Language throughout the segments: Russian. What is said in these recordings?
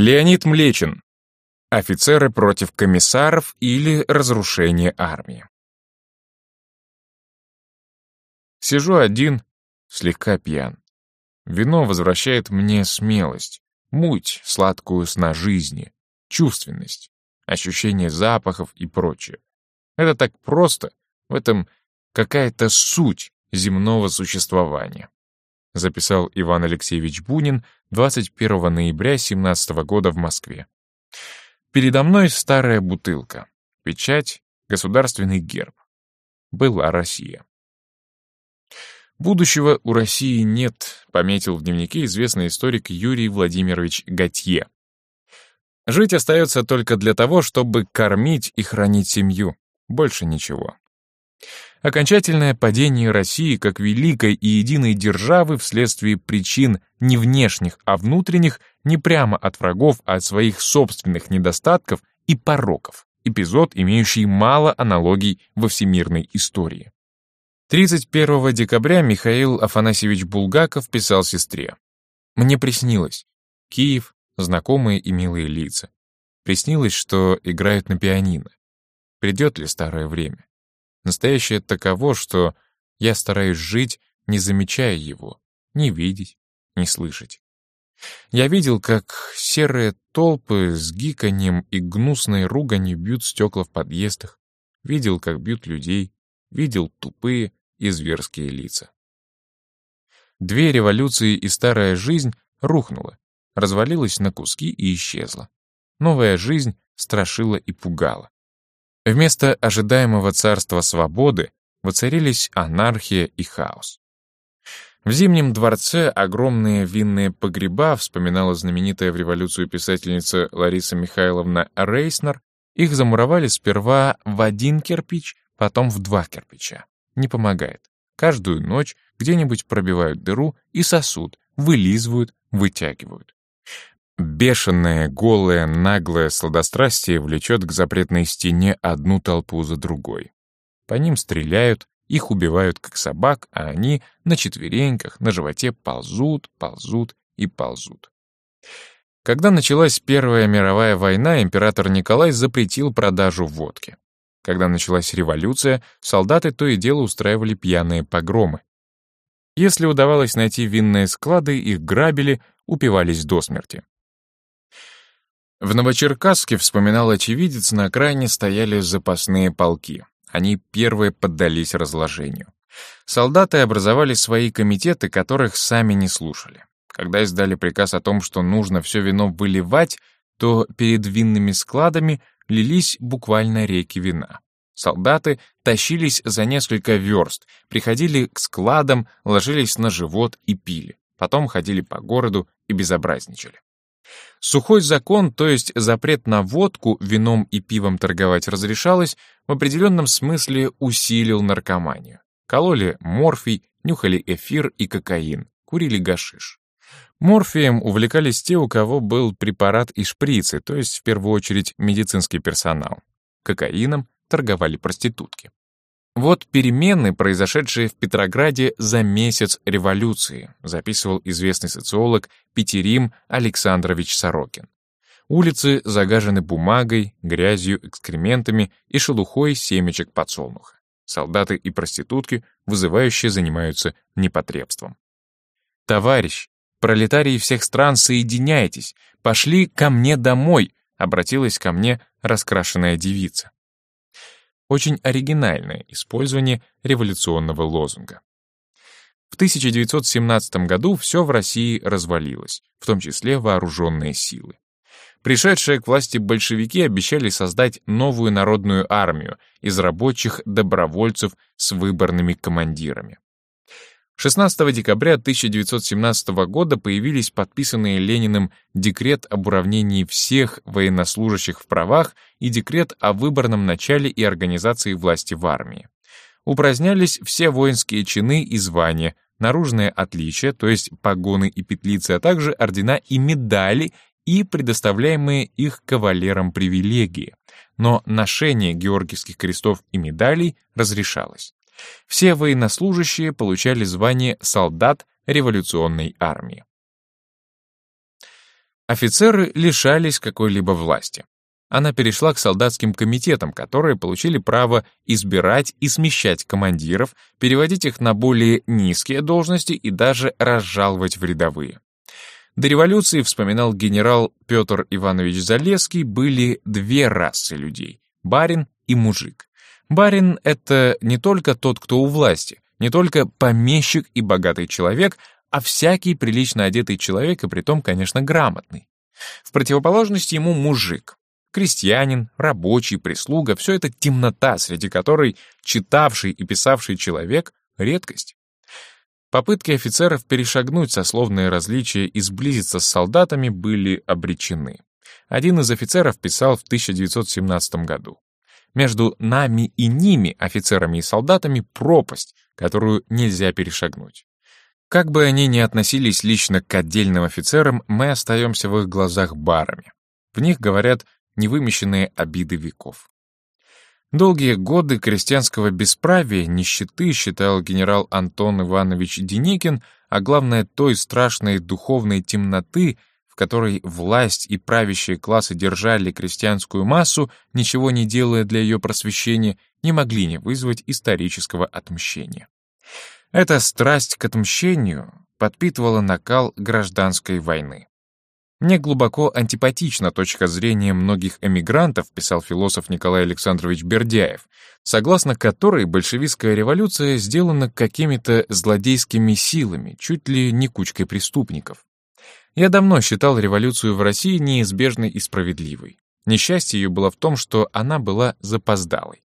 Леонид Млечин. Офицеры против комиссаров или разрушение армии. Сижу один, слегка пьян. Вино возвращает мне смелость, муть сладкую сна жизни, чувственность, ощущение запахов и прочее. Это так просто, в этом какая-то суть земного существования. Записал Иван Алексеевич Бунин 21 ноября 17 года в Москве. Передо мной старая бутылка, печать, государственный герб. Была Россия. Будущего у России нет, пометил в дневнике известный историк Юрий Владимирович Готье. Жить остается только для того, чтобы кормить и хранить семью. Больше ничего. Окончательное падение России как великой и единой державы вследствие причин не внешних, а внутренних, не прямо от врагов, а от своих собственных недостатков и пороков. Эпизод, имеющий мало аналогий во всемирной истории. 31 декабря Михаил Афанасьевич Булгаков писал сестре. «Мне приснилось. Киев, знакомые и милые лица. Приснилось, что играют на пианино. Придет ли старое время? Настоящее таково, что я стараюсь жить, не замечая его, не видеть, не слышать. Я видел, как серые толпы с гиканьем и гнусной руганью бьют стекла в подъездах, видел, как бьют людей, видел тупые, и зверские лица. Две революции и старая жизнь рухнула, развалилась на куски и исчезла. Новая жизнь страшила и пугала. Вместо ожидаемого царства свободы воцарились анархия и хаос. В Зимнем дворце огромные винные погреба, вспоминала знаменитая в революцию писательница Лариса Михайловна Рейснер, их замуровали сперва в один кирпич, потом в два кирпича не помогает. Каждую ночь где-нибудь пробивают дыру и сосуд, вылизывают, вытягивают. Бешеное, голое, наглое сладострастие влечет к запретной стене одну толпу за другой. По ним стреляют, их убивают как собак, а они на четвереньках, на животе ползут, ползут и ползут. Когда началась Первая мировая война, император Николай запретил продажу водки. Когда началась революция, солдаты то и дело устраивали пьяные погромы. Если удавалось найти винные склады, их грабили, упивались до смерти. В Новочеркасске, вспоминал очевидец, на окраине стояли запасные полки. Они первые поддались разложению. Солдаты образовали свои комитеты, которых сами не слушали. Когда издали приказ о том, что нужно все вино выливать, то перед винными складами лились буквально реки вина. Солдаты тащились за несколько верст, приходили к складам, ложились на живот и пили. Потом ходили по городу и безобразничали. Сухой закон, то есть запрет на водку, вином и пивом торговать разрешалось, в определенном смысле усилил наркоманию. Кололи морфий, нюхали эфир и кокаин, курили гашиш. Морфием увлекались те, у кого был препарат и шприцы, то есть в первую очередь медицинский персонал. Кокаином торговали проститутки. Вот перемены, произошедшие в Петрограде за месяц революции, записывал известный социолог Петерим Александрович Сорокин. Улицы загажены бумагой, грязью, экскрементами и шелухой семечек подсолнуха. Солдаты и проститутки вызывающе занимаются непотребством. «Товарищ, Пролетарии всех стран, соединяйтесь! Пошли ко мне домой!» — обратилась ко мне раскрашенная девица. Очень оригинальное использование революционного лозунга. В 1917 году все в России развалилось, в том числе вооруженные силы. Пришедшие к власти большевики обещали создать новую народную армию из рабочих добровольцев с выборными командирами. 16 декабря 1917 года появились подписанные Лениным декрет об уравнении всех военнослужащих в правах и декрет о выборном начале и организации власти в армии. Упразднялись все воинские чины и звания, наружные отличия, то есть погоны и петлицы, а также ордена и медали и предоставляемые их кавалерам привилегии. Но ношение георгиевских крестов и медалей разрешалось. Все военнослужащие получали звание солдат революционной армии. Офицеры лишались какой-либо власти. Она перешла к солдатским комитетам, которые получили право избирать и смещать командиров, переводить их на более низкие должности и даже разжаловать в рядовые. До революции, вспоминал генерал Петр Иванович Залесский, были две расы людей — барин и мужик. Барин — это не только тот, кто у власти, не только помещик и богатый человек, а всякий прилично одетый человек, и притом, конечно, грамотный. В противоположность ему мужик. Крестьянин, рабочий, прислуга — все это темнота, среди которой читавший и писавший человек — редкость. Попытки офицеров перешагнуть сословные различия и сблизиться с солдатами были обречены. Один из офицеров писал в 1917 году. «Между нами и ними, офицерами и солдатами, пропасть, которую нельзя перешагнуть. Как бы они ни относились лично к отдельным офицерам, мы остаемся в их глазах барами. В них говорят невымещенные обиды веков. Долгие годы крестьянского бесправия, нищеты, считал генерал Антон Иванович Деникин, а главное той страшной духовной темноты, которой власть и правящие классы держали крестьянскую массу, ничего не делая для ее просвещения, не могли не вызвать исторического отмщения. Эта страсть к отмщению подпитывала накал гражданской войны. Мне глубоко антипатична точка зрения многих эмигрантов, писал философ Николай Александрович Бердяев, согласно которой большевистская революция сделана какими-то злодейскими силами, чуть ли не кучкой преступников. Я давно считал революцию в России неизбежной и справедливой. Несчастье ее было в том, что она была запоздалой.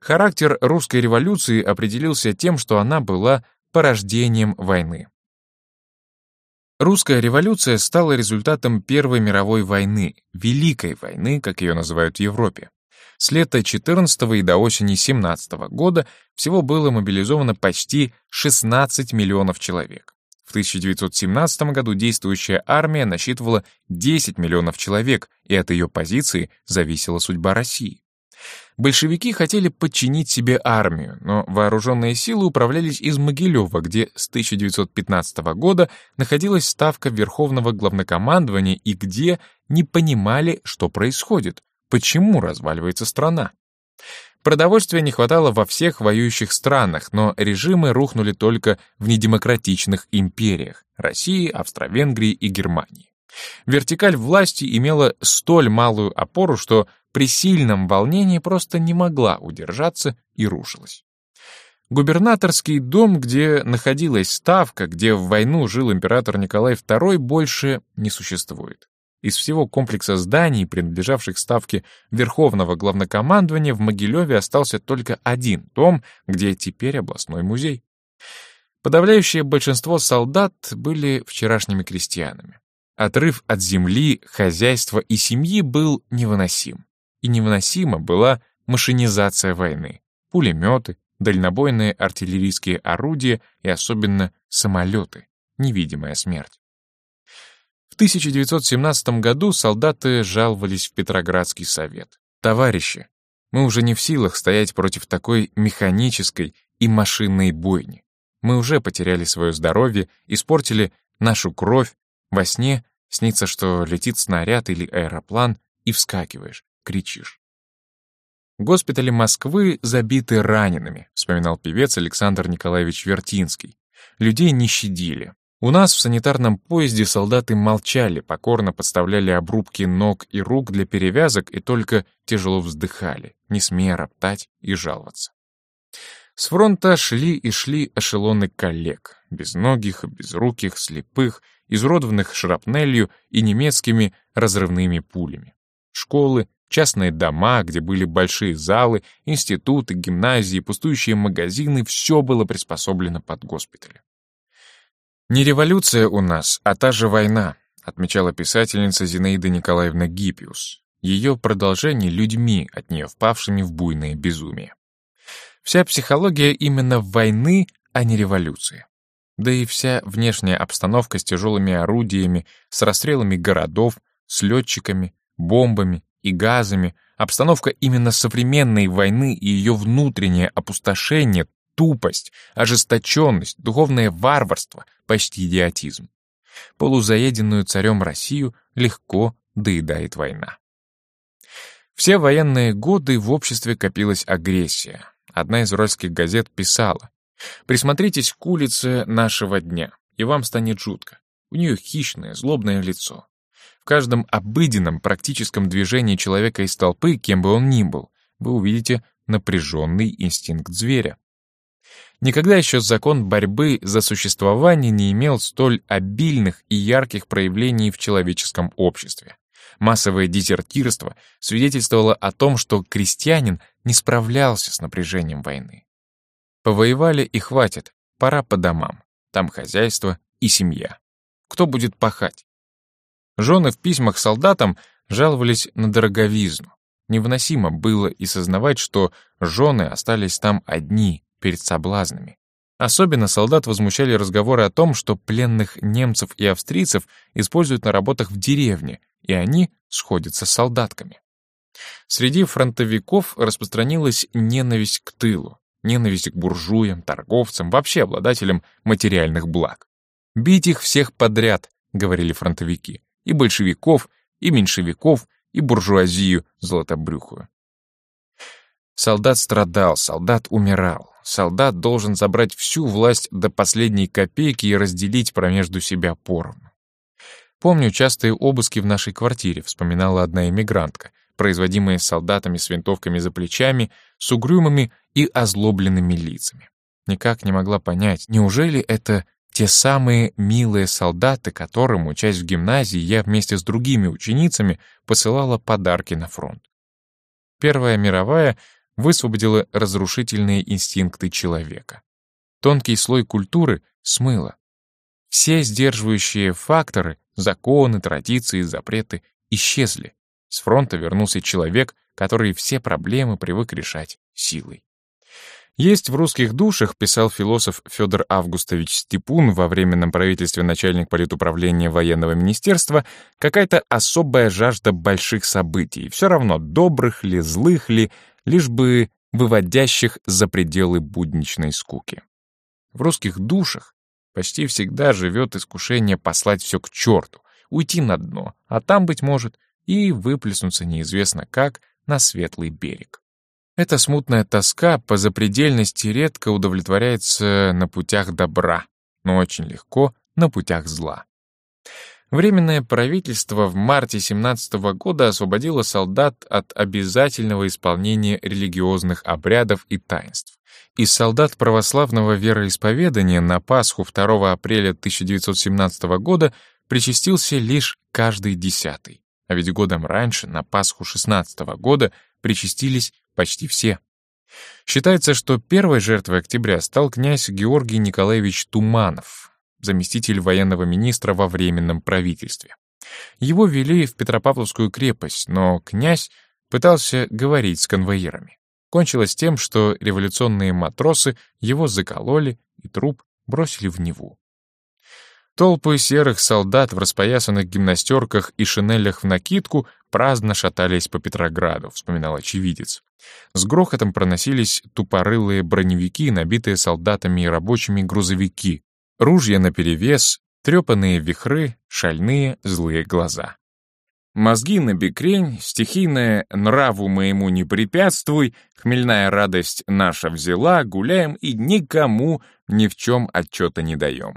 Характер русской революции определился тем, что она была порождением войны. Русская революция стала результатом Первой мировой войны, Великой войны, как ее называют в Европе. С лета 14 и до осени 17 года всего было мобилизовано почти 16 миллионов человек. В 1917 году действующая армия насчитывала 10 миллионов человек, и от ее позиции зависела судьба России. Большевики хотели подчинить себе армию, но вооруженные силы управлялись из Могилева, где с 1915 года находилась ставка Верховного главнокомандования и где не понимали, что происходит, почему разваливается страна. Продовольствия не хватало во всех воюющих странах, но режимы рухнули только в недемократичных империях — России, Австро-Венгрии и Германии. Вертикаль власти имела столь малую опору, что при сильном волнении просто не могла удержаться и рушилась. Губернаторский дом, где находилась ставка, где в войну жил император Николай II, больше не существует. Из всего комплекса зданий, принадлежавших ставке Верховного главнокомандования, в Могилеве остался только один дом, где теперь областной музей. Подавляющее большинство солдат были вчерашними крестьянами. Отрыв от земли, хозяйства и семьи был невыносим и невыносима была машинизация войны, пулеметы, дальнобойные артиллерийские орудия и особенно самолеты, невидимая смерть. В 1917 году солдаты жаловались в Петроградский совет. «Товарищи, мы уже не в силах стоять против такой механической и машинной бойни. Мы уже потеряли свое здоровье, испортили нашу кровь. Во сне снится, что летит снаряд или аэроплан, и вскакиваешь кричишь. Госпитали Москвы забиты ранеными, вспоминал певец Александр Николаевич Вертинский. Людей не щадили. У нас в санитарном поезде солдаты молчали, покорно подставляли обрубки ног и рук для перевязок и только тяжело вздыхали, не смея роптать и жаловаться. С фронта шли и шли эшелоны коллег, безногих, безруких, слепых, изуродованных шрапнелью и немецкими разрывными пулями. Школы, Частные дома, где были большие залы, институты, гимназии, пустующие магазины — все было приспособлено под госпитали. «Не революция у нас, а та же война», — отмечала писательница Зинаида Николаевна Гиппиус. Ее продолжение людьми, от нее впавшими в буйное безумие. Вся психология именно войны, а не революции. Да и вся внешняя обстановка с тяжелыми орудиями, с расстрелами городов, с летчиками, бомбами, и газами, обстановка именно современной войны и ее внутреннее опустошение, тупость, ожесточенность, духовное варварство, почти идиотизм. Полузаеденную царем Россию легко доедает война. Все военные годы в обществе копилась агрессия. Одна из уральских газет писала «Присмотритесь к улице нашего дня, и вам станет жутко. У нее хищное, злобное лицо. В каждом обыденном практическом движении человека из толпы, кем бы он ни был, вы увидите напряженный инстинкт зверя. Никогда еще закон борьбы за существование не имел столь обильных и ярких проявлений в человеческом обществе. Массовое дезертирство свидетельствовало о том, что крестьянин не справлялся с напряжением войны. Повоевали и хватит, пора по домам. Там хозяйство и семья. Кто будет пахать? Жены в письмах солдатам жаловались на дороговизну. Невыносимо было и сознавать, что жены остались там одни, перед соблазнами. Особенно солдат возмущали разговоры о том, что пленных немцев и австрийцев используют на работах в деревне, и они сходятся с солдатками. Среди фронтовиков распространилась ненависть к тылу, ненависть к буржуям, торговцам, вообще обладателям материальных благ. «Бить их всех подряд», — говорили фронтовики, и большевиков, и меньшевиков, и буржуазию золотобрюхую. Солдат страдал, солдат умирал. Солдат должен забрать всю власть до последней копейки и разделить промежду себя поровну. Помню частые обыски в нашей квартире, вспоминала одна эмигрантка, производимые солдатами с винтовками за плечами, с угрюмыми и озлобленными лицами. Никак не могла понять, неужели это те самые милые солдаты, которым, учась в гимназии, я вместе с другими ученицами посылала подарки на фронт. Первая мировая высвободила разрушительные инстинкты человека. Тонкий слой культуры смыло. Все сдерживающие факторы, законы, традиции, запреты исчезли. С фронта вернулся человек, который все проблемы привык решать силой. Есть в русских душах, писал философ Федор Августович Степун во временном правительстве начальник политуправления военного министерства, какая-то особая жажда больших событий, все равно добрых ли, злых ли, лишь бы выводящих за пределы будничной скуки. В русских душах почти всегда живет искушение послать все к черту, уйти на дно, а там, быть может, и выплеснуться неизвестно как на светлый берег. Эта смутная тоска по запредельности редко удовлетворяется на путях добра, но очень легко на путях зла. Временное правительство в марте 17 года освободило солдат от обязательного исполнения религиозных обрядов и таинств. Из солдат православного вероисповедания на Пасху 2 апреля 1917 года причастился лишь каждый десятый, а ведь годом раньше, на Пасху 16 года, причастились почти все. Считается, что первой жертвой октября стал князь Георгий Николаевич Туманов, заместитель военного министра во Временном правительстве. Его вели в Петропавловскую крепость, но князь пытался говорить с конвоирами. Кончилось тем, что революционные матросы его закололи и труп бросили в Неву. Толпы серых солдат в распоясанных гимнастерках и шинелях в накидку праздно шатались по Петрограду, вспоминал очевидец. С грохотом проносились тупорылые броневики, набитые солдатами и рабочими грузовики, ружья наперевес, трепанные вихры, шальные злые глаза. Мозги на бекрень, стихийное «нраву моему не препятствуй», хмельная радость наша взяла, гуляем и никому ни в чем отчета не даем.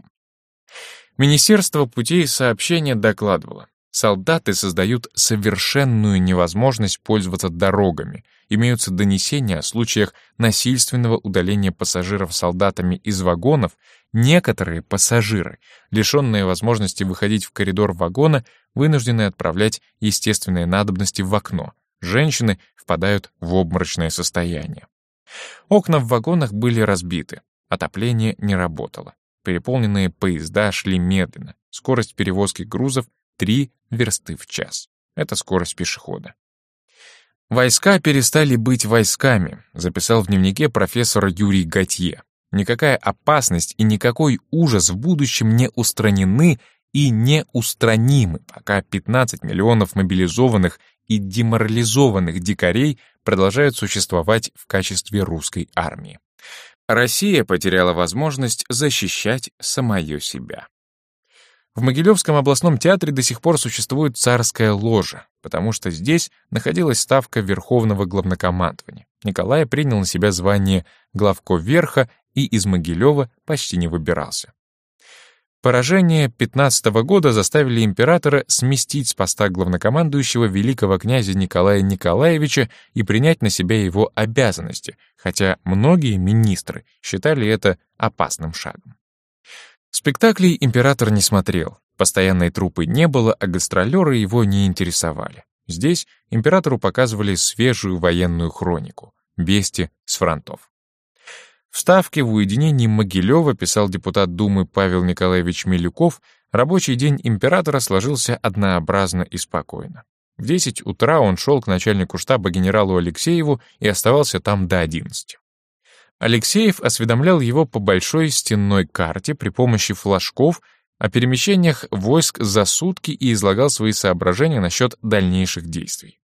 Министерство путей сообщения докладывало. Солдаты создают совершенную невозможность пользоваться дорогами. Имеются донесения о случаях насильственного удаления пассажиров солдатами из вагонов. Некоторые пассажиры, лишенные возможности выходить в коридор вагона, вынуждены отправлять естественные надобности в окно. Женщины впадают в обморочное состояние. Окна в вагонах были разбиты. Отопление не работало. Переполненные поезда шли медленно. Скорость перевозки грузов — 3 версты в час. Это скорость пешехода. «Войска перестали быть войсками», — записал в дневнике профессор Юрий Готье. «Никакая опасность и никакой ужас в будущем не устранены и не устранимы, пока 15 миллионов мобилизованных и деморализованных дикарей продолжают существовать в качестве русской армии. Россия потеряла возможность защищать самое себя. В Могилевском областном театре до сих пор существует царская ложа, потому что здесь находилась ставка Верховного главнокомандования. Николай принял на себя звание главко верха и из Могилева почти не выбирался. Поражение 15 -го года заставили императора сместить с поста главнокомандующего великого князя Николая Николаевича и принять на себя его обязанности, хотя многие министры считали это опасным шагом. Спектаклей император не смотрел, постоянной трупы не было, а гастролеры его не интересовали. Здесь императору показывали свежую военную хронику, вести с фронтов. В в уединении Могилева, писал депутат Думы Павел Николаевич Милюков, рабочий день императора сложился однообразно и спокойно. В 10 утра он шел к начальнику штаба генералу Алексееву и оставался там до 11. Алексеев осведомлял его по большой стенной карте при помощи флажков о перемещениях войск за сутки и излагал свои соображения насчет дальнейших действий.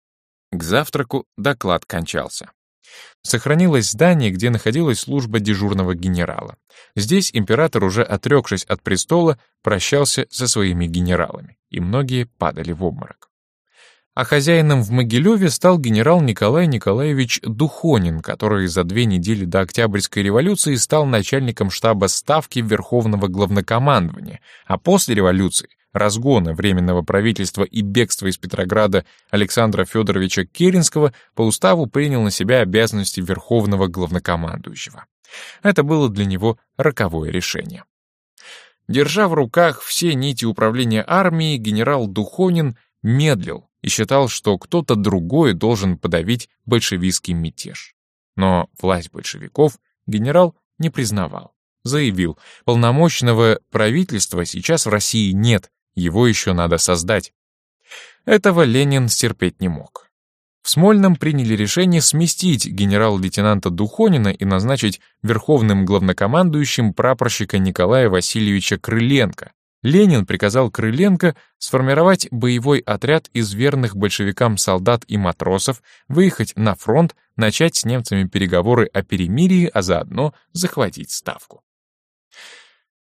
К завтраку доклад кончался. Сохранилось здание, где находилась служба дежурного генерала. Здесь император, уже отрекшись от престола, прощался со своими генералами, и многие падали в обморок а хозяином в Могилеве стал генерал Николай Николаевич Духонин, который за две недели до Октябрьской революции стал начальником штаба Ставки Верховного Главнокомандования, а после революции, разгона Временного правительства и бегства из Петрограда Александра Федоровича Керенского по уставу принял на себя обязанности Верховного Главнокомандующего. Это было для него роковое решение. Держа в руках все нити управления армией, генерал Духонин медлил, и считал, что кто-то другой должен подавить большевистский мятеж. Но власть большевиков генерал не признавал. Заявил, полномочного правительства сейчас в России нет, его еще надо создать. Этого Ленин стерпеть не мог. В Смольном приняли решение сместить генерал-лейтенанта Духонина и назначить верховным главнокомандующим прапорщика Николая Васильевича Крыленко, Ленин приказал Крыленко сформировать боевой отряд из верных большевикам солдат и матросов, выехать на фронт, начать с немцами переговоры о перемирии, а заодно захватить Ставку.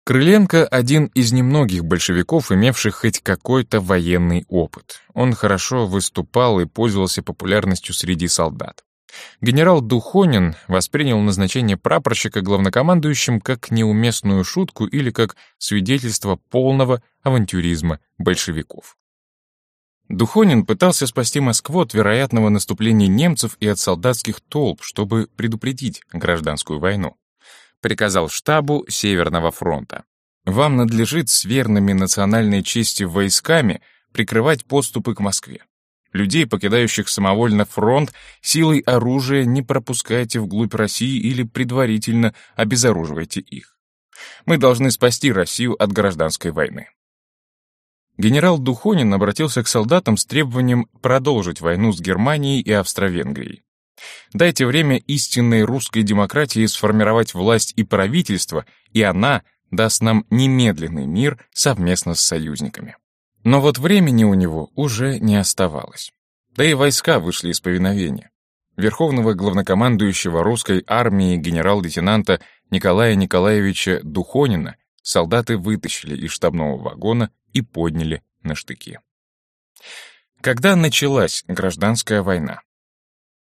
Крыленко — один из немногих большевиков, имевших хоть какой-то военный опыт. Он хорошо выступал и пользовался популярностью среди солдат. Генерал Духонин воспринял назначение прапорщика главнокомандующим как неуместную шутку или как свидетельство полного авантюризма большевиков. Духонин пытался спасти Москву от вероятного наступления немцев и от солдатских толп, чтобы предупредить гражданскую войну. Приказал штабу Северного фронта. «Вам надлежит с верными национальной чести войсками прикрывать подступы к Москве. Людей, покидающих самовольно фронт, силой оружия не пропускайте вглубь России или предварительно обезоруживайте их. Мы должны спасти Россию от гражданской войны. Генерал Духонин обратился к солдатам с требованием продолжить войну с Германией и Австро-Венгрией. Дайте время истинной русской демократии сформировать власть и правительство, и она даст нам немедленный мир совместно с союзниками. Но вот времени у него уже не оставалось. Да и войска вышли из повиновения. Верховного главнокомандующего русской армии генерал-лейтенанта Николая Николаевича Духонина солдаты вытащили из штабного вагона и подняли на штыки. Когда началась гражданская война?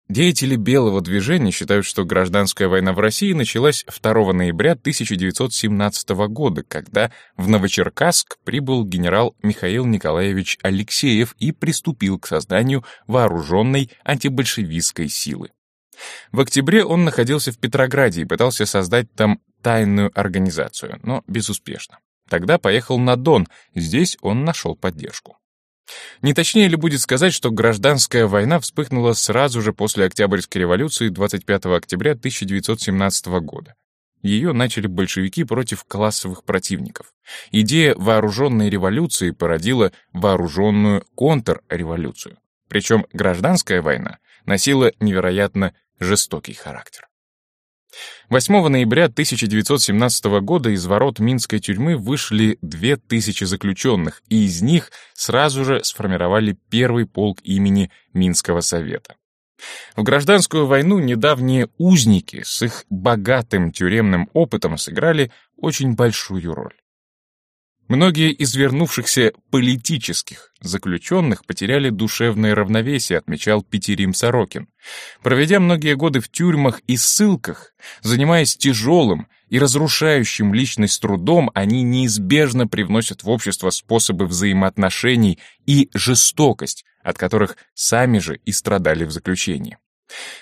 Деятели белого движения считают, что гражданская война в России началась 2 ноября 1917 года, когда в Новочеркасск прибыл генерал Михаил Николаевич Алексеев и приступил к созданию вооруженной антибольшевистской силы. В октябре он находился в Петрограде и пытался создать там тайную организацию, но безуспешно. Тогда поехал на Дон, здесь он нашел поддержку. Не точнее ли будет сказать, что гражданская война вспыхнула сразу же после Октябрьской революции 25 октября 1917 года. Ее начали большевики против классовых противников. Идея вооруженной революции породила вооруженную контрреволюцию. Причем гражданская война носила невероятно жестокий характер. 8 ноября 1917 года из ворот Минской тюрьмы вышли 2000 заключенных, и из них сразу же сформировали первый полк имени Минского совета. В гражданскую войну недавние узники с их богатым тюремным опытом сыграли очень большую роль. Многие из вернувшихся политических заключенных потеряли душевное равновесие, отмечал Петерим Сорокин. Проведя многие годы в тюрьмах и ссылках, занимаясь тяжелым и разрушающим личность трудом, они неизбежно привносят в общество способы взаимоотношений и жестокость, от которых сами же и страдали в заключении.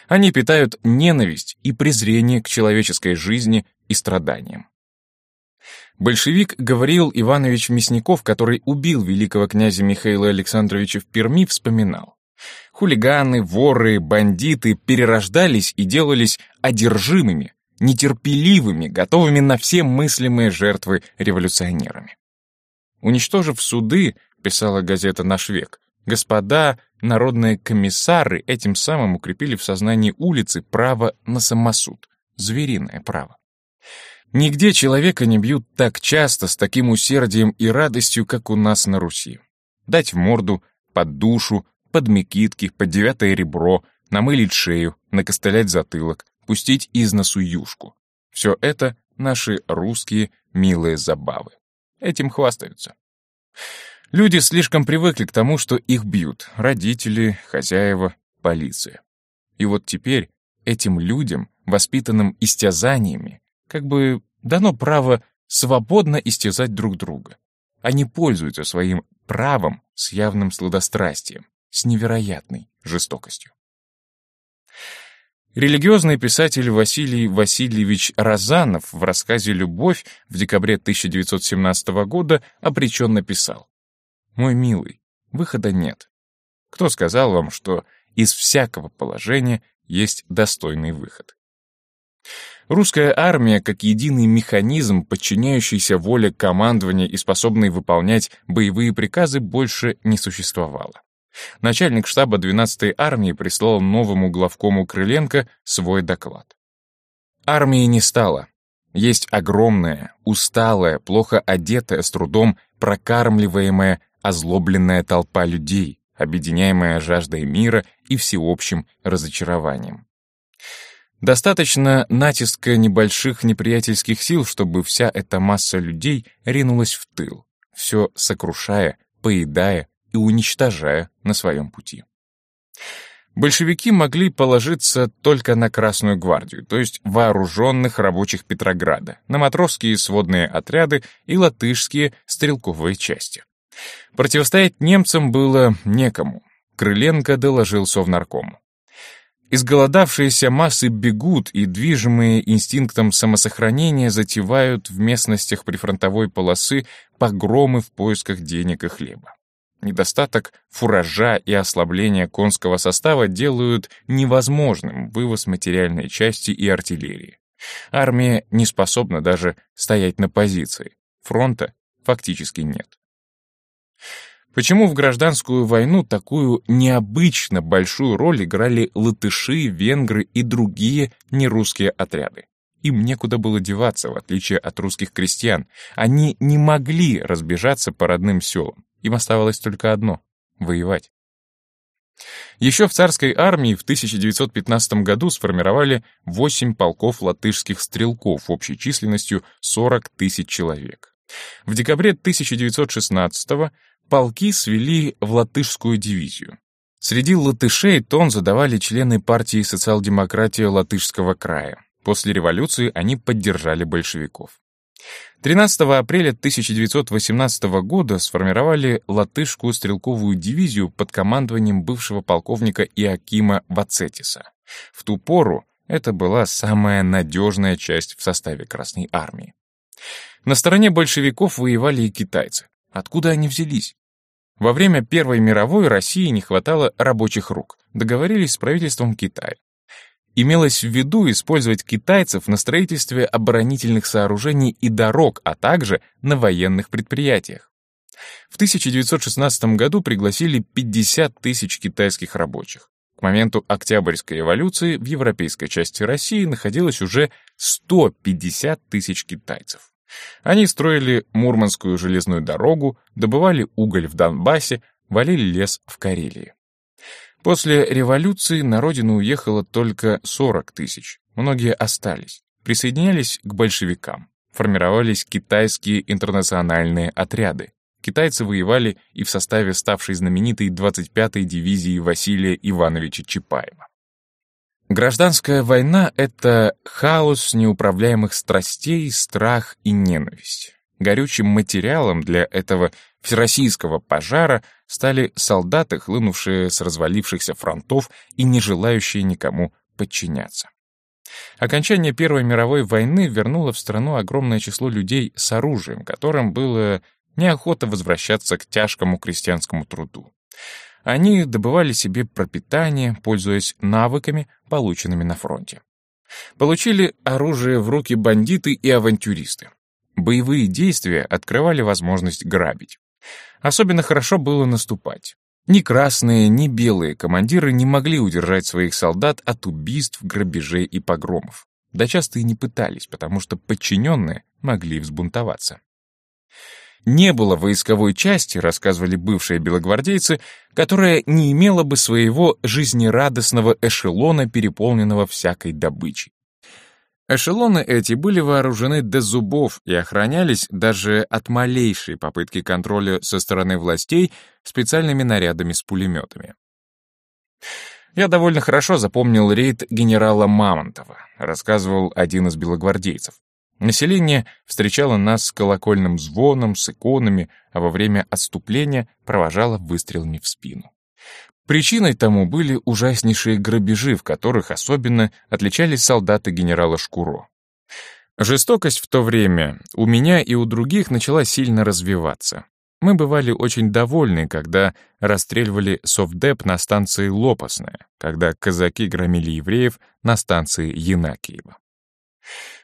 Они питают ненависть и презрение к человеческой жизни и страданиям. Большевик Гавриил Иванович Мясников, который убил великого князя Михаила Александровича в Перми, вспоминал. Хулиганы, воры, бандиты перерождались и делались одержимыми, нетерпеливыми, готовыми на все мыслимые жертвы революционерами. Уничтожив суды, писала газета «Наш век», господа народные комиссары этим самым укрепили в сознании улицы право на самосуд, звериное право. Нигде человека не бьют так часто, с таким усердием и радостью, как у нас на Руси. Дать в морду, под душу, под мекитки, под девятое ребро, намылить шею, накостылять затылок, пустить из носу юшку. Все это наши русские милые забавы. Этим хвастаются. Люди слишком привыкли к тому, что их бьют — родители, хозяева, полиция. И вот теперь этим людям, воспитанным истязаниями, как бы дано право свободно истязать друг друга. Они пользуются своим правом с явным сладострастием, с невероятной жестокостью. Религиозный писатель Василий Васильевич Розанов в рассказе «Любовь» в декабре 1917 года обреченно писал «Мой милый, выхода нет. Кто сказал вам, что из всякого положения есть достойный выход?» Русская армия, как единый механизм, подчиняющийся воле командования и способный выполнять боевые приказы, больше не существовала. Начальник штаба 12-й армии прислал новому главкому Крыленко свой доклад. Армии не стало. Есть огромная, усталая, плохо одетая, с трудом прокармливаемая, озлобленная толпа людей, объединяемая жаждой мира и всеобщим разочарованием. Достаточно натиска небольших неприятельских сил, чтобы вся эта масса людей ринулась в тыл, все сокрушая, поедая и уничтожая на своем пути. Большевики могли положиться только на Красную гвардию, то есть вооруженных рабочих Петрограда, на матросские сводные отряды и латышские стрелковые части. Противостоять немцам было некому. Крыленко доложил совнаркому. Изголодавшиеся массы бегут и, движимые инстинктом самосохранения, затевают в местностях прифронтовой полосы погромы в поисках денег и хлеба. Недостаток фуража и ослабление конского состава делают невозможным вывоз материальной части и артиллерии. Армия не способна даже стоять на позиции. Фронта фактически нет. Почему в гражданскую войну такую необычно большую роль играли латыши, венгры и другие нерусские отряды? Им некуда было деваться, в отличие от русских крестьян. Они не могли разбежаться по родным селам. Им оставалось только одно — воевать. Еще в царской армии в 1915 году сформировали 8 полков латышских стрелков общей численностью 40 тысяч человек. В декабре 1916 полки свели в латышскую дивизию. Среди латышей тон задавали члены партии социал-демократия Латышского края. После революции они поддержали большевиков. 13 апреля 1918 года сформировали латышскую стрелковую дивизию под командованием бывшего полковника Иакима Вацетиса. В ту пору это была самая надежная часть в составе Красной армии. На стороне большевиков воевали и китайцы. Откуда они взялись? Во время Первой мировой России не хватало рабочих рук. Договорились с правительством Китая. Имелось в виду использовать китайцев на строительстве оборонительных сооружений и дорог, а также на военных предприятиях. В 1916 году пригласили 50 тысяч китайских рабочих. К моменту Октябрьской революции в европейской части России находилось уже 150 тысяч китайцев. Они строили Мурманскую железную дорогу, добывали уголь в Донбассе, валили лес в Карелии. После революции на родину уехало только 40 тысяч. Многие остались, присоединялись к большевикам. формировались китайские интернациональные отряды. Китайцы воевали и в составе ставшей знаменитой 25-й дивизии Василия Ивановича Чапаева. Гражданская война — это хаос неуправляемых страстей, страх и ненависть. Горючим материалом для этого всероссийского пожара стали солдаты, хлынувшие с развалившихся фронтов и не желающие никому подчиняться. Окончание Первой мировой войны вернуло в страну огромное число людей с оружием, которым было неохота возвращаться к тяжкому крестьянскому труду. Они добывали себе пропитание, пользуясь навыками, полученными на фронте. Получили оружие в руки бандиты и авантюристы. Боевые действия открывали возможность грабить. Особенно хорошо было наступать. Ни красные, ни белые командиры не могли удержать своих солдат от убийств, грабежей и погромов. Да часто и не пытались, потому что подчиненные могли взбунтоваться. Не было войсковой части, рассказывали бывшие белогвардейцы, которая не имела бы своего жизнерадостного эшелона, переполненного всякой добычей. Эшелоны эти были вооружены до зубов и охранялись даже от малейшей попытки контроля со стороны властей специальными нарядами с пулеметами. Я довольно хорошо запомнил рейд генерала Мамонтова, рассказывал один из белогвардейцев. Население встречало нас с колокольным звоном, с иконами, а во время отступления провожало выстрелами в спину. Причиной тому были ужаснейшие грабежи, в которых особенно отличались солдаты генерала Шкуро. Жестокость в то время у меня и у других начала сильно развиваться. Мы бывали очень довольны, когда расстреливали совдеп на станции Лопасная, когда казаки громили евреев на станции Янакиева.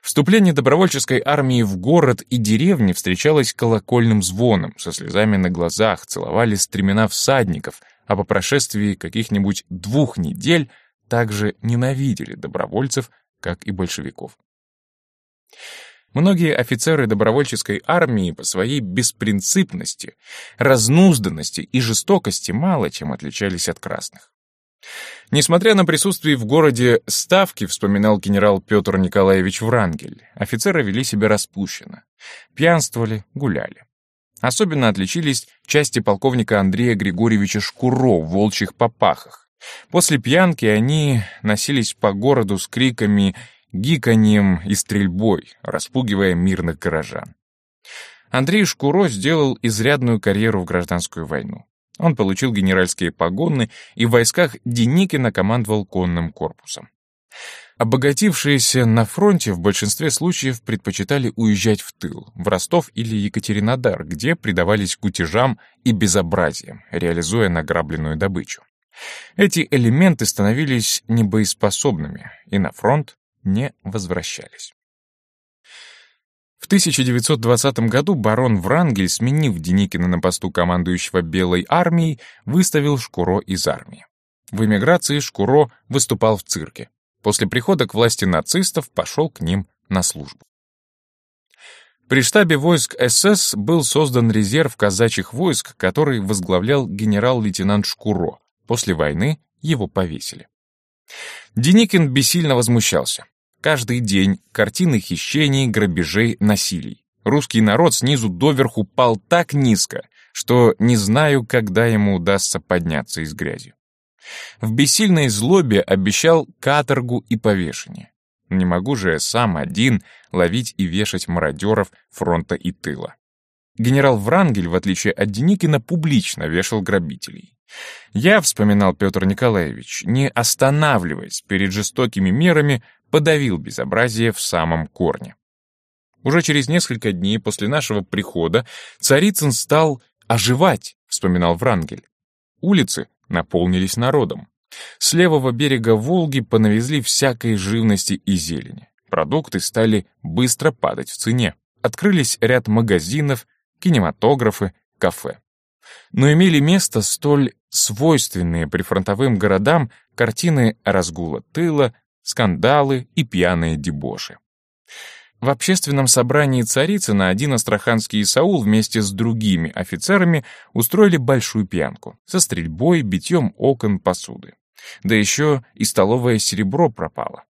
Вступление добровольческой армии в город и деревни встречалось колокольным звоном, со слезами на глазах, целовали стремена всадников, а по прошествии каких-нибудь двух недель также ненавидели добровольцев, как и большевиков. Многие офицеры добровольческой армии по своей беспринципности, разнузданности и жестокости мало чем отличались от красных. Несмотря на присутствие в городе ставки, вспоминал генерал Петр Николаевич Врангель, офицеры вели себя распущенно, пьянствовали, гуляли. Особенно отличились части полковника Андрея Григорьевича Шкуро в волчьих попахах. После пьянки они носились по городу с криками, гиканьем и стрельбой, распугивая мирных горожан. Андрей Шкуро сделал изрядную карьеру в гражданскую войну. Он получил генеральские погоны и в войсках Деникина командовал конным корпусом. Обогатившиеся на фронте в большинстве случаев предпочитали уезжать в тыл, в Ростов или Екатеринодар, где предавались кутежам и безобразиям, реализуя награбленную добычу. Эти элементы становились небоеспособными и на фронт не возвращались. В 1920 году барон Врангель, сменив Деникина на посту командующего Белой армией, выставил Шкуро из армии. В эмиграции Шкуро выступал в цирке. После прихода к власти нацистов пошел к ним на службу. При штабе войск СС был создан резерв казачьих войск, который возглавлял генерал-лейтенант Шкуро. После войны его повесили. Деникин бессильно возмущался. Каждый день картины хищений, грабежей, насилий. Русский народ снизу доверху пал так низко, что не знаю, когда ему удастся подняться из грязи. В бессильной злобе обещал каторгу и повешение. Не могу же я сам один ловить и вешать мародеров фронта и тыла. Генерал Врангель, в отличие от Деникина, публично вешал грабителей. Я, вспоминал Петр Николаевич, не останавливаясь перед жестокими мерами, подавил безобразие в самом корне. Уже через несколько дней после нашего прихода Царицын стал оживать, вспоминал Врангель. Улицы наполнились народом. С левого берега Волги понавезли всякой живности и зелени. Продукты стали быстро падать в цене. Открылись ряд магазинов, кинематографы, кафе. Но имели место столь свойственные прифронтовым городам картины разгула тыла, скандалы и пьяные дебоши. В общественном собрании Царицына один астраханский Исаул вместе с другими офицерами устроили большую пьянку со стрельбой, битьем окон, посуды. Да еще и столовое серебро пропало.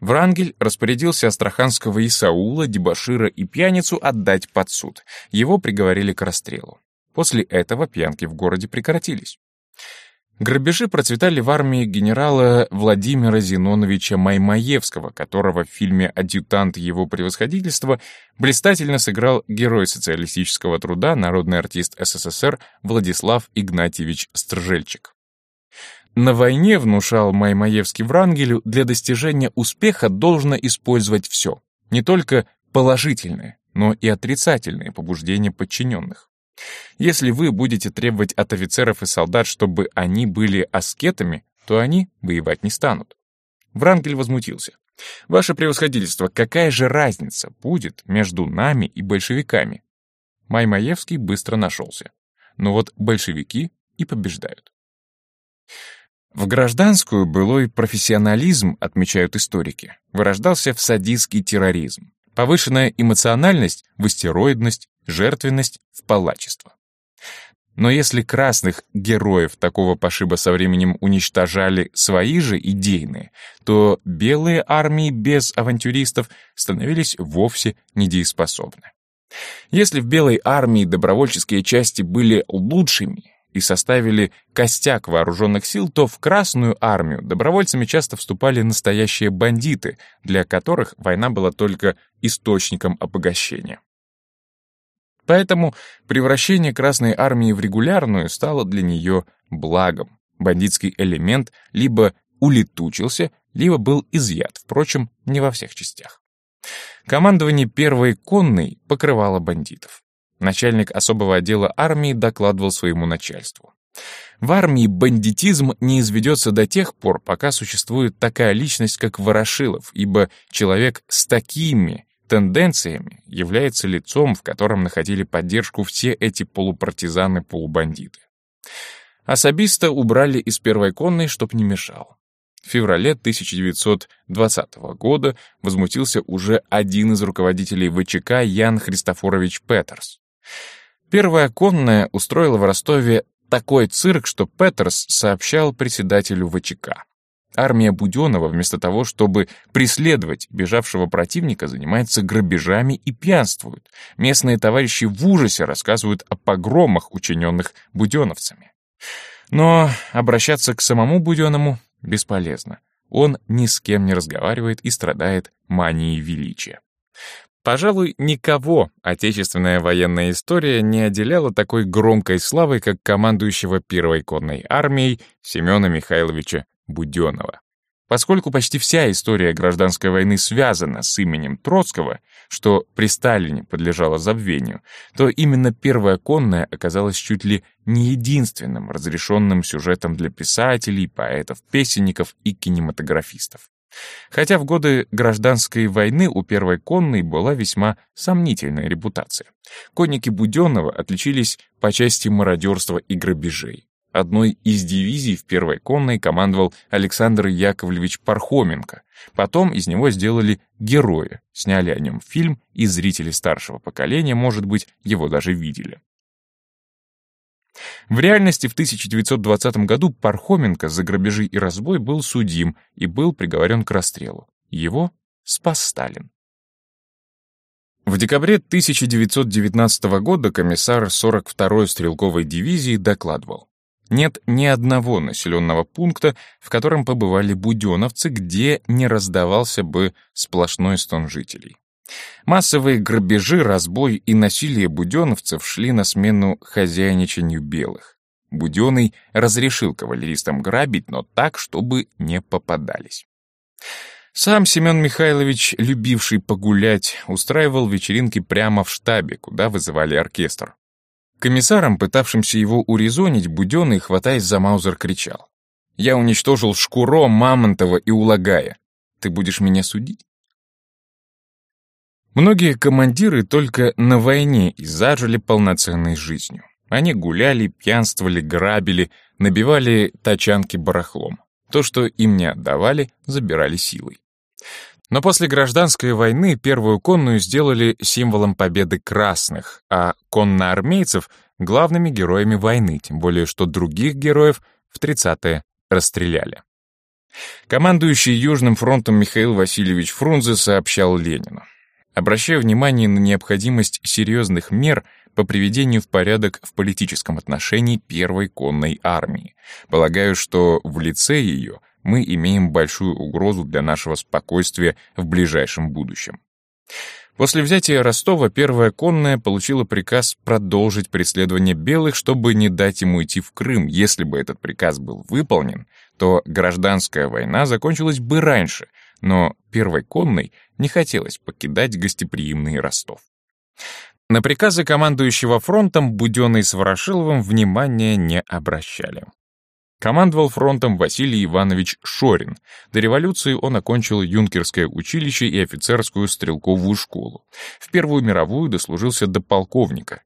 Врангель распорядился Астраханского Исаула, дебошира и пьяницу отдать под суд. Его приговорили к расстрелу. После этого пьянки в городе прекратились. Грабежи процветали в армии генерала Владимира Зиноновича Маймаевского, которого в фильме «Адъютант его превосходительства» блистательно сыграл герой социалистического труда, народный артист СССР Владислав Игнатьевич Стржельчик. На войне, внушал Маймаевский Врангелю, для достижения успеха должно использовать все, не только положительные, но и отрицательные побуждения подчиненных. Если вы будете требовать от офицеров и солдат, чтобы они были аскетами, то они воевать не станут. Врангель возмутился. «Ваше превосходительство, какая же разница будет между нами и большевиками?» Маймаевский быстро нашелся. Но вот большевики и побеждают. В гражданскую былой профессионализм, отмечают историки, вырождался в садистский терроризм. Повышенная эмоциональность в истероидность, жертвенность в палачество. Но если красных героев такого пошиба со временем уничтожали свои же идейные, то белые армии без авантюристов становились вовсе недееспособны. Если в белой армии добровольческие части были лучшими и составили костяк вооруженных сил, то в Красную армию добровольцами часто вступали настоящие бандиты, для которых война была только источником обогащения. Поэтому превращение Красной Армии в регулярную стало для нее благом. Бандитский элемент либо улетучился, либо был изъят, впрочем, не во всех частях. Командование первой конной покрывало бандитов. Начальник особого отдела армии докладывал своему начальству. В армии бандитизм не изведется до тех пор, пока существует такая личность, как Ворошилов, ибо человек с такими тенденциями является лицом, в котором находили поддержку все эти полупартизаны-полубандиты. Особиста убрали из первой конной, чтоб не мешал. В феврале 1920 года возмутился уже один из руководителей ВЧК Ян Христофорович Петерс. Первая конная устроила в Ростове такой цирк, что Петерс сообщал председателю ВЧК. Армия Буденова вместо того, чтобы преследовать бежавшего противника, занимается грабежами и пьянствует. Местные товарищи в ужасе рассказывают о погромах, учиненных буденовцами. Но обращаться к самому Буденному бесполезно. Он ни с кем не разговаривает и страдает манией величия. Пожалуй, никого отечественная военная история не отделяла такой громкой славой, как командующего первой конной армией Семена Михайловича Буденова. Поскольку почти вся история гражданской войны связана с именем Троцкого, что при Сталине подлежало забвению, то именно первая конная оказалась чуть ли не единственным разрешенным сюжетом для писателей, поэтов, песенников и кинематографистов. Хотя в годы гражданской войны у первой конной была весьма сомнительная репутация. Конники Буденного отличились по части мародерства и грабежей. Одной из дивизий в первой конной командовал Александр Яковлевич Пархоменко. Потом из него сделали героя, сняли о нем фильм, и зрители старшего поколения, может быть, его даже видели. В реальности в 1920 году Пархоменко за грабежи и разбой был судим и был приговорен к расстрелу. Его спас Сталин. В декабре 1919 года комиссар 42-й стрелковой дивизии докладывал. Нет ни одного населенного пункта, в котором побывали буденовцы, где не раздавался бы сплошной стон жителей. Массовые грабежи, разбой и насилие буденовцев шли на смену хозяйничанию белых. Буденный разрешил кавалеристам грабить, но так, чтобы не попадались. Сам Семен Михайлович, любивший погулять, устраивал вечеринки прямо в штабе, куда вызывали оркестр. Комиссарам, пытавшимся его урезонить, Буденный, хватаясь за Маузер, кричал. «Я уничтожил Шкуро, Мамонтова и Улагая. Ты будешь меня судить?» Многие командиры только на войне и зажили полноценной жизнью. Они гуляли, пьянствовали, грабили, набивали тачанки барахлом. То, что им не отдавали, забирали силой. Но после гражданской войны первую конную сделали символом победы красных, а конноармейцев — главными героями войны, тем более что других героев в 30-е расстреляли. Командующий Южным фронтом Михаил Васильевич Фрунзе сообщал Ленину. Обращаю внимание на необходимость серьезных мер по приведению в порядок в политическом отношении первой конной армии. Полагаю, что в лице ее мы имеем большую угрозу для нашего спокойствия в ближайшем будущем. После взятия Ростова первая конная получила приказ продолжить преследование белых, чтобы не дать ему идти в Крым. Если бы этот приказ был выполнен, то гражданская война закончилась бы раньше, но первой конной не хотелось покидать гостеприимный Ростов. На приказы командующего фронтом Будённый с Ворошиловым внимания не обращали. Командовал фронтом Василий Иванович Шорин. До революции он окончил юнкерское училище и офицерскую стрелковую школу. В Первую мировую дослужился до полковника.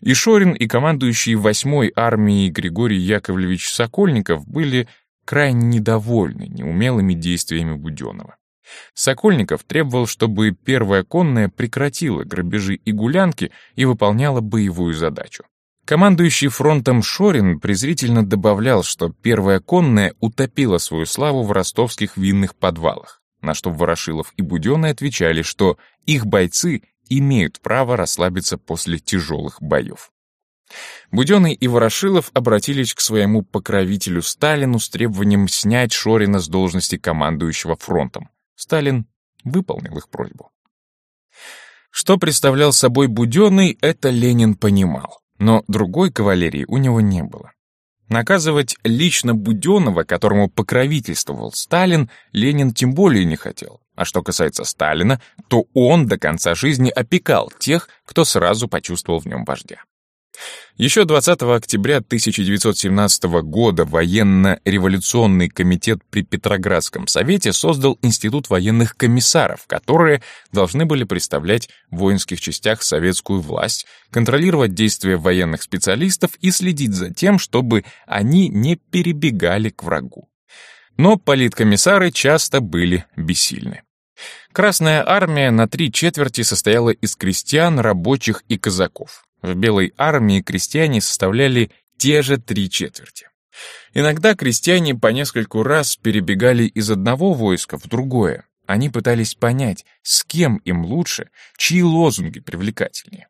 И Шорин, и командующий 8-й армией Григорий Яковлевич Сокольников были крайне недовольны неумелыми действиями Буденного. Сокольников требовал, чтобы первая конная прекратила грабежи и гулянки и выполняла боевую задачу. Командующий фронтом Шорин презрительно добавлял, что первая конная утопила свою славу в ростовских винных подвалах, на что Ворошилов и Буденный отвечали, что их бойцы имеют право расслабиться после тяжелых боев. Буденный и Ворошилов обратились к своему покровителю Сталину с требованием снять Шорина с должности командующего фронтом. Сталин выполнил их просьбу. Что представлял собой Буденный, это Ленин понимал. Но другой кавалерии у него не было. Наказывать лично Буденного, которому покровительствовал Сталин, Ленин тем более не хотел. А что касается Сталина, то он до конца жизни опекал тех, кто сразу почувствовал в нем вождя. Еще 20 октября 1917 года военно-революционный комитет при Петроградском совете создал Институт военных комиссаров, которые должны были представлять в воинских частях советскую власть, контролировать действия военных специалистов и следить за тем, чтобы они не перебегали к врагу. Но политкомиссары часто были бессильны. Красная армия на три четверти состояла из крестьян, рабочих и казаков. В Белой армии крестьяне составляли те же три четверти. Иногда крестьяне по нескольку раз перебегали из одного войска в другое. Они пытались понять, с кем им лучше, чьи лозунги привлекательнее.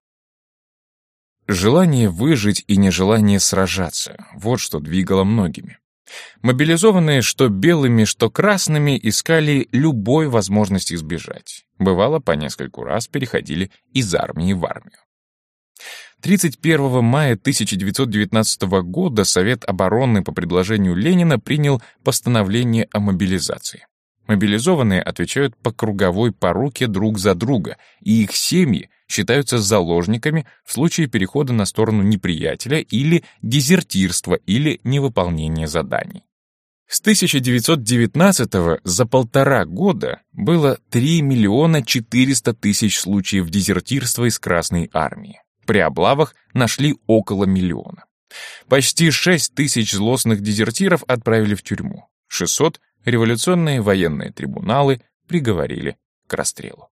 Желание выжить и нежелание сражаться — вот что двигало многими. Мобилизованные что белыми, что красными искали любой возможности избежать. Бывало, по нескольку раз переходили из армии в армию. 31 мая 1919 года Совет обороны по предложению Ленина принял постановление о мобилизации. Мобилизованные отвечают по круговой поруке друг за друга, и их семьи считаются заложниками в случае перехода на сторону неприятеля или дезертирства или невыполнения заданий. С 1919 за полтора года было 3 миллиона 400 тысяч случаев дезертирства из Красной армии при облавах нашли около миллиона. Почти 6 тысяч злостных дезертиров отправили в тюрьму. 600 революционные военные трибуналы приговорили к расстрелу.